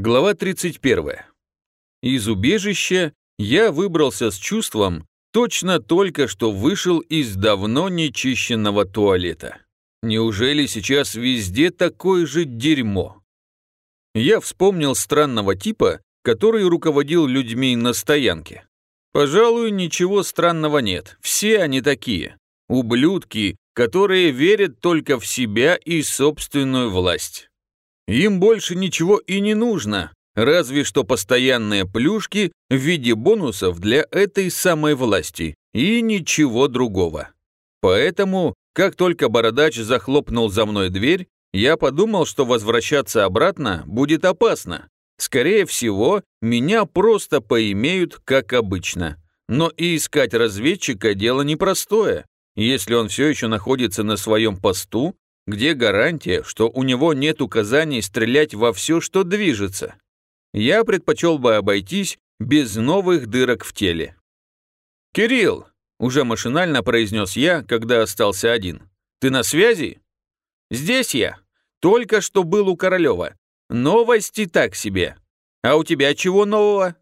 Глава 31. Из убежища я выбрался с чувством, точно только что вышел из давно нечищенного туалета. Неужели сейчас везде такое же дерьмо? Я вспомнил странного типа, который руководил людьми на стоянке. Пожалуй, ничего странного нет, все они такие. Ублюдки, которые верят только в себя и собственную власть. Им больше ничего и не нужно, разве что постоянные плюшки в виде бонусов для этой самой власти и ничего другого. Поэтому, как только бородач захлопнул за мной дверь, я подумал, что возвращаться обратно будет опасно. Скорее всего, меня просто поимеют, как обычно. Но и искать разведчика дело непростое. Если он все еще находится на своем посту, где гарантия, что у него нет указаний стрелять во все, что движется? Я предпочел бы обойтись без новых дырок в теле. «Кирилл!» – уже машинально произнес я, когда остался один. «Ты на связи?» «Здесь я. Только что был у Королева. Новости так себе. А у тебя чего нового?»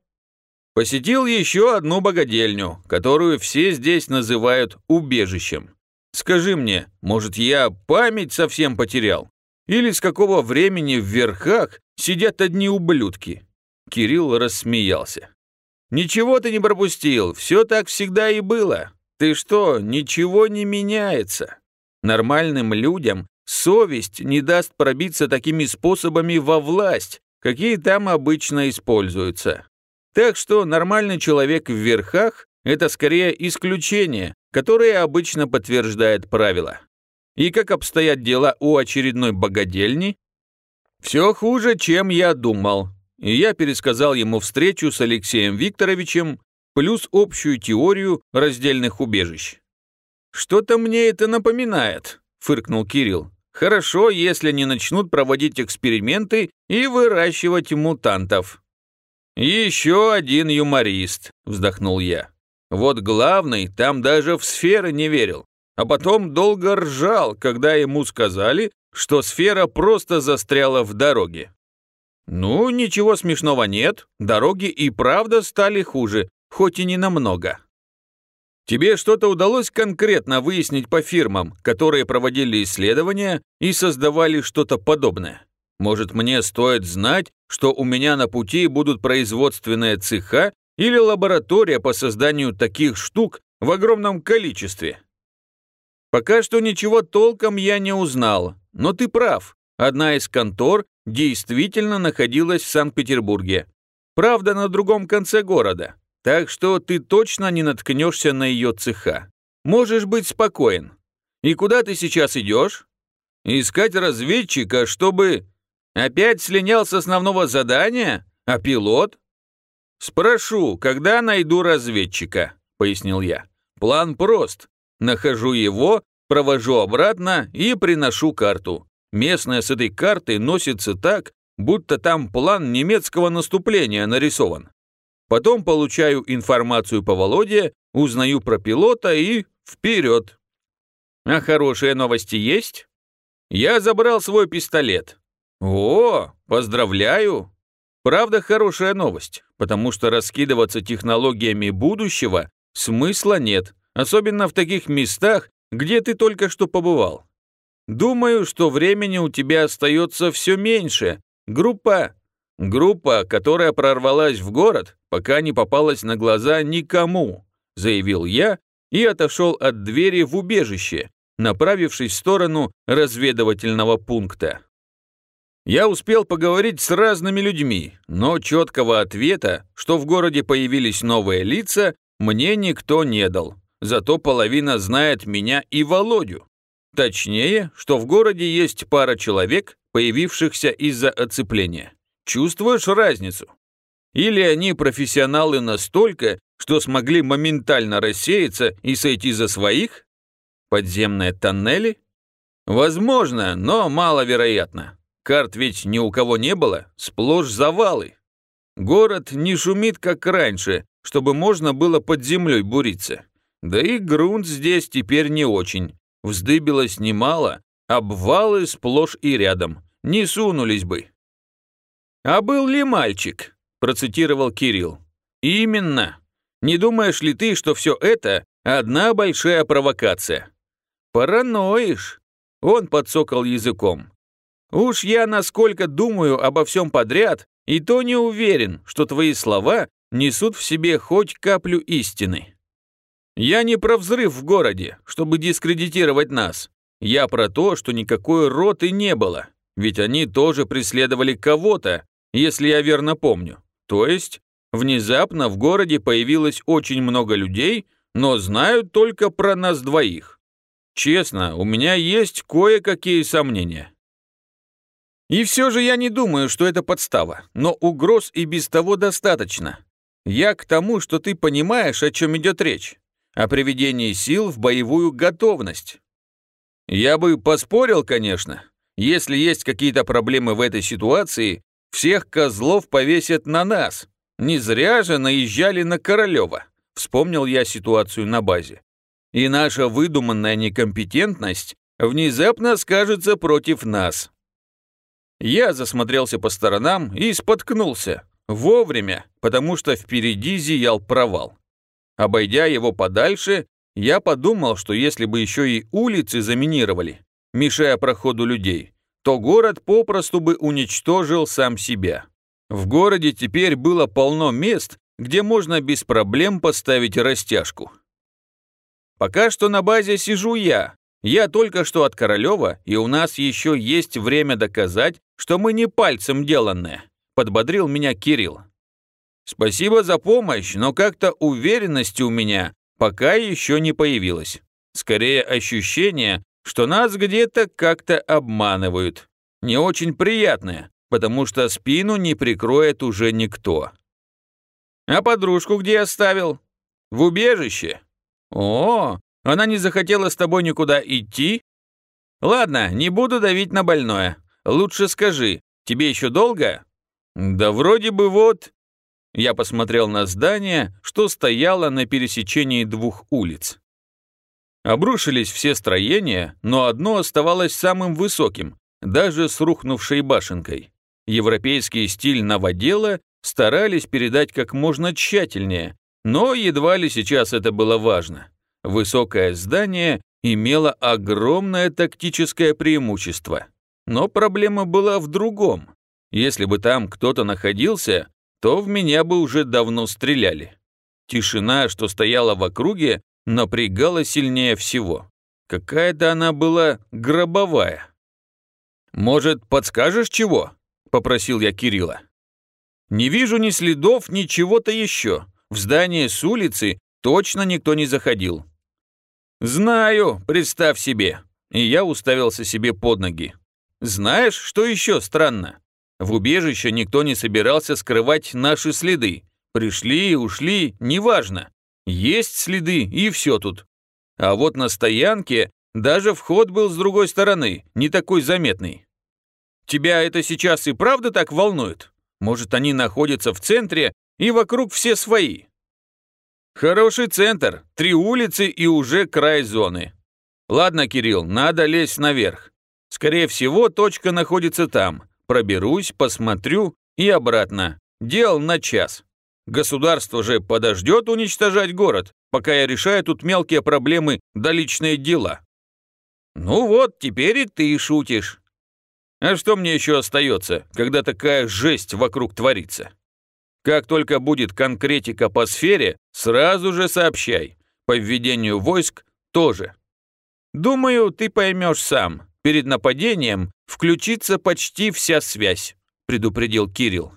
Посетил еще одну богадельню, которую все здесь называют убежищем. Скажи мне, может, я память совсем потерял? Или с какого времени в верхах сидят одни ублюдки?» Кирилл рассмеялся. «Ничего ты не пропустил, все так всегда и было. Ты что, ничего не меняется? Нормальным людям совесть не даст пробиться такими способами во власть, какие там обычно используются. Так что нормальный человек в верхах – это скорее исключение, которое обычно подтверждает правило. И как обстоят дела у очередной богадельни? Все хуже, чем я думал. И я пересказал ему встречу с Алексеем Викторовичем плюс общую теорию раздельных убежищ. «Что-то мне это напоминает», – фыркнул Кирилл. «Хорошо, если не начнут проводить эксперименты и выращивать мутантов». «Еще один юморист», – вздохнул я. Вот главный там даже в сферы не верил, а потом долго ржал, когда ему сказали, что сфера просто застряла в дороге. Ну, ничего смешного нет, дороги и правда стали хуже, хоть и не намного. Тебе что-то удалось конкретно выяснить по фирмам, которые проводили исследования и создавали что-то подобное? Может, мне стоит знать, что у меня на пути будут производственные цеха или лаборатория по созданию таких штук в огромном количестве. Пока что ничего толком я не узнал, но ты прав. Одна из контор действительно находилась в Санкт-Петербурге. Правда, на другом конце города. Так что ты точно не наткнешься на ее цеха. Можешь быть спокоен. И куда ты сейчас идешь? Искать разведчика, чтобы... Опять слинял с основного задания? А пилот? «Спрошу, когда найду разведчика», — пояснил я. «План прост. Нахожу его, провожу обратно и приношу карту. Местная с этой картой носится так, будто там план немецкого наступления нарисован. Потом получаю информацию по Володе, узнаю про пилота и вперед. А хорошие новости есть? Я забрал свой пистолет. О, поздравляю, Правда, хорошая новость, потому что раскидываться технологиями будущего смысла нет, особенно в таких местах, где ты только что побывал. Думаю, что времени у тебя остается все меньше. Группа... Группа, которая прорвалась в город, пока не попалась на глаза никому, заявил я и отошел от двери в убежище, направившись в сторону разведывательного пункта. Я успел поговорить с разными людьми, но четкого ответа, что в городе появились новые лица, мне никто не дал. Зато половина знает меня и Володю. Точнее, что в городе есть пара человек, появившихся из-за оцепления. Чувствуешь разницу? Или они профессионалы настолько, что смогли моментально рассеяться и сойти за своих? Подземные тоннели? Возможно, но маловероятно. Карт ведь ни у кого не было, сплошь завалы. Город не шумит, как раньше, чтобы можно было под землей буриться. Да и грунт здесь теперь не очень. Вздыбилось немало, обвалы сплошь и рядом. Не сунулись бы. «А был ли мальчик?» – процитировал Кирилл. «Именно. Не думаешь ли ты, что все это одна большая провокация?» «Параноишь!» – он подсокал языком. «Уж я насколько думаю обо всем подряд, и то не уверен, что твои слова несут в себе хоть каплю истины. Я не про взрыв в городе, чтобы дискредитировать нас. Я про то, что никакой роты не было, ведь они тоже преследовали кого-то, если я верно помню. То есть, внезапно в городе появилось очень много людей, но знают только про нас двоих. Честно, у меня есть кое-какие сомнения. И все же я не думаю, что это подстава, но угроз и без того достаточно. Я к тому, что ты понимаешь, о чем идет речь. О приведении сил в боевую готовность. Я бы поспорил, конечно. Если есть какие-то проблемы в этой ситуации, всех козлов повесят на нас. Не зря же наезжали на Королева. Вспомнил я ситуацию на базе. И наша выдуманная некомпетентность внезапно скажется против нас. Я засмотрелся по сторонам и споткнулся. Вовремя, потому что впереди зиял провал. Обойдя его подальше, я подумал, что если бы еще и улицы заминировали, мешая проходу людей, то город попросту бы уничтожил сам себя. В городе теперь было полно мест, где можно без проблем поставить растяжку. Пока что на базе сижу я, я только что от Королева, и у нас еще есть время доказать, что мы не пальцем деланные», — подбодрил меня Кирилл. «Спасибо за помощь, но как-то уверенности у меня пока еще не появилось. Скорее ощущение, что нас где-то как-то обманывают. Не очень приятное, потому что спину не прикроет уже никто. А подружку где оставил? В убежище? О, она не захотела с тобой никуда идти? Ладно, не буду давить на больное. Лучше скажи, тебе еще долго? Да вроде бы вот... Я посмотрел на здание, что стояло на пересечении двух улиц. Обрушились все строения, но одно оставалось самым высоким, даже с рухнувшей башенкой. Европейский стиль новодела старались передать как можно тщательнее, но едва ли сейчас это было важно. Высокое здание имело огромное тактическое преимущество. Но проблема была в другом. Если бы там кто-то находился, то в меня бы уже давно стреляли. Тишина, что стояла в округе, напрягала сильнее всего. Какая-то она была гробовая. «Может, подскажешь чего?» – попросил я Кирилла. «Не вижу ни следов, ни чего-то еще. В здание с улицы точно никто не заходил. «Знаю, представь себе». И я уставился себе под ноги. «Знаешь, что еще странно? В убежище никто не собирался скрывать наши следы. Пришли, ушли, неважно. Есть следы, и все тут. А вот на стоянке даже вход был с другой стороны, не такой заметный. Тебя это сейчас и правда так волнует? Может, они находятся в центре, и вокруг все свои? Хороший центр, три улицы и уже край зоны. Ладно, Кирилл, надо лезть наверх. Скорее всего, точка находится там. Проберусь, посмотрю и обратно. Дел на час. Государство же подождет уничтожать город, пока я решаю тут мелкие проблемы да личные дела. Ну вот, теперь и ты шутишь. А что мне еще остается, когда такая жесть вокруг творится? Как только будет конкретика по сфере, сразу же сообщай. По введению войск тоже. Думаю, ты поймешь сам. Перед нападением включится почти вся связь, предупредил Кирилл.